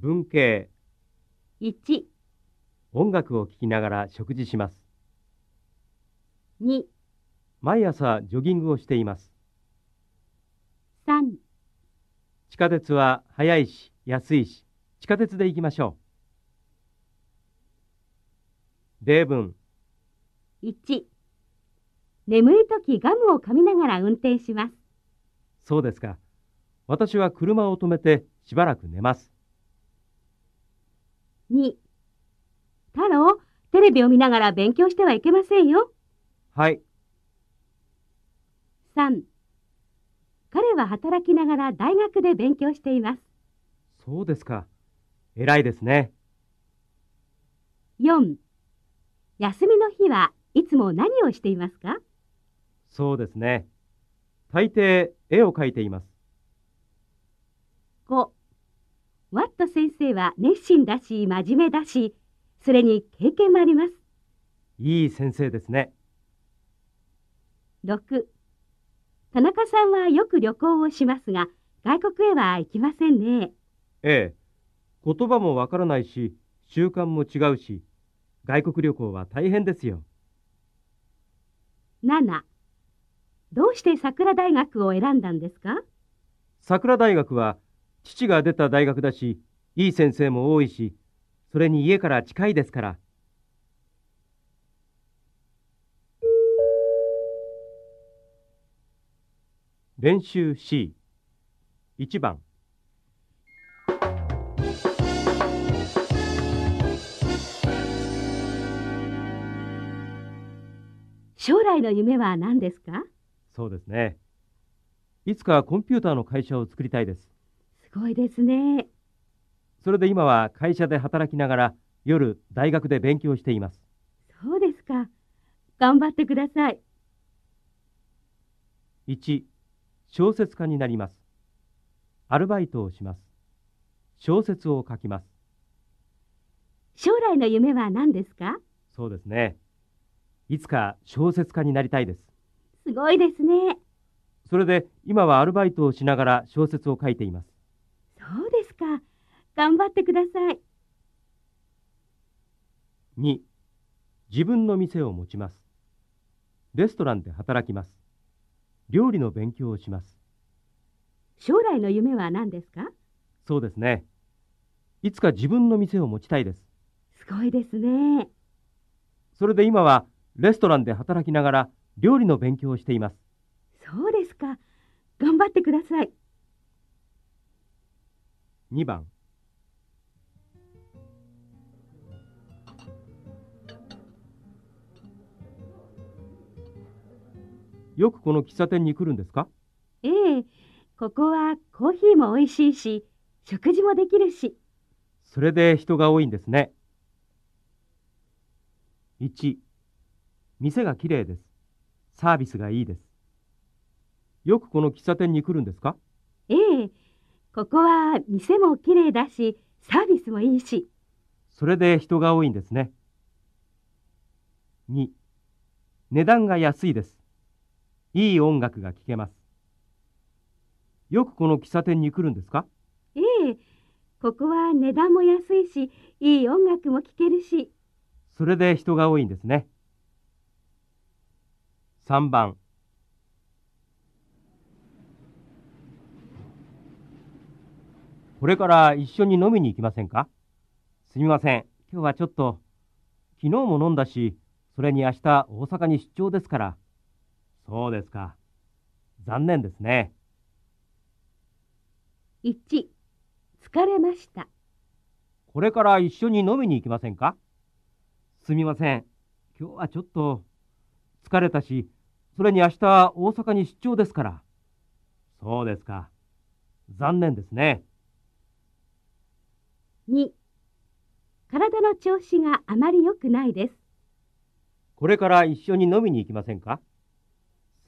文系。1、音楽を聴きながら食事します。2、毎朝ジョギングをしています。3、地下鉄は早いし安いし地下鉄で行きましょう。例文。1、眠いときガムを噛みながら運転します。そうですか。私は車を止めてしばらく寝ます2、太郎、テレビを見ながら勉強してはいけませんよ。はい。3、彼は働きながら大学で勉強しています。そうですか。偉いですね。4、休みの日はいつも何をしていますか？そうですね。大抵絵を描いています ?5、ワット先生は熱心だし真面目だし、それに経験もあります。いい先生ですね6、田中さんはよく旅行をしますが、外国へは行きませんね。ええ言葉もわからないし習慣も違うし外国旅行は大変ですよ7、どうして桜大学を選んだんですか？桜大学は父が出た大学だしいい先生も多いしそれに家から近いですから。練習 C1 番。将来の夢は何ですか？そうですね。いつかコンピューターの会社を作りたいです。すごいですね。それで今は会社で働きながら夜大学で勉強していますそうですか。頑張ってください。1小説家になりますアルバイトをします小説を書きます将来の夢は何ですか？そうですねいつか小説家になりたいですすごいですね。それで今はアルバイトをしながら小説を書いていますそうですか。頑張ってください。2自分の店を持ちますレストランで働きます料理の勉強をします将来の夢は何ですか？そうですねいつか自分の店を持ちたいですすごいですね。それで今はレストランで働きながら料理の勉強をしていますそうですか。頑張ってください。2番よくこの喫茶店に来るんですか？ええ、ここはコーヒーも美味しいし、食事もできるし。それで人が多いんですね。1店がきれいです。サービスがいいです。よくこの喫茶店に来るんですか？ええ、ここは店もきれいだし、サービスもいいし。それで人が多いんですね。2値段が安いですいい音楽が聴けます。よくこの喫茶店に来るんですか？ええ、ここは値段も安いし、いい音楽も聴けるし。それで人が多いんですね。3番。これから一緒に飲みに行きませんか？すみません。今日はちょっと昨日も飲んだしそれに明日大阪に出張ですからそうですか残念ですね1、疲れました。これから一緒に飲みに行きませんか？すみません。今日はちょっと疲れたし、それに明日大阪に出張ですから。そうですか。残念ですね。2、体の調子があまり良くないです。これから一緒に飲みに行きませんか？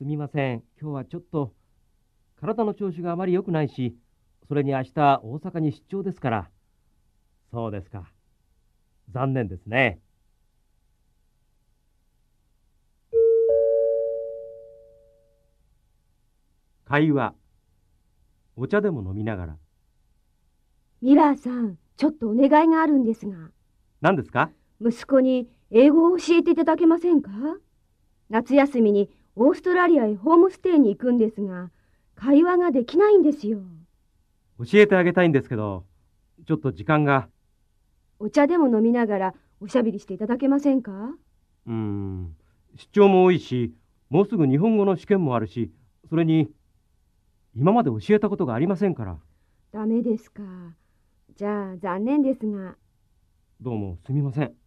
すみません。今日はちょっと体の調子があまり良くないし、それに明日大阪に出張ですから。そうですか。残念ですね。会話。お茶でも飲みながら。ミラーさん、ちょっとお願いがあるんですが。何ですか？息子に英語を教えていただけませんか？夏休みにオーストラリアへホームステイに行くんですが、会話ができないんですよ。教えてあげたいんですけど、ちょっと時間が。お茶でも飲みながらおしゃべりしていただけませんか？うーん、出張も多いし、もうすぐ日本語の試験もあるし、それに、今まで教えたことがありませんから。ダメですか。じゃあ残念ですが。どうもすみません。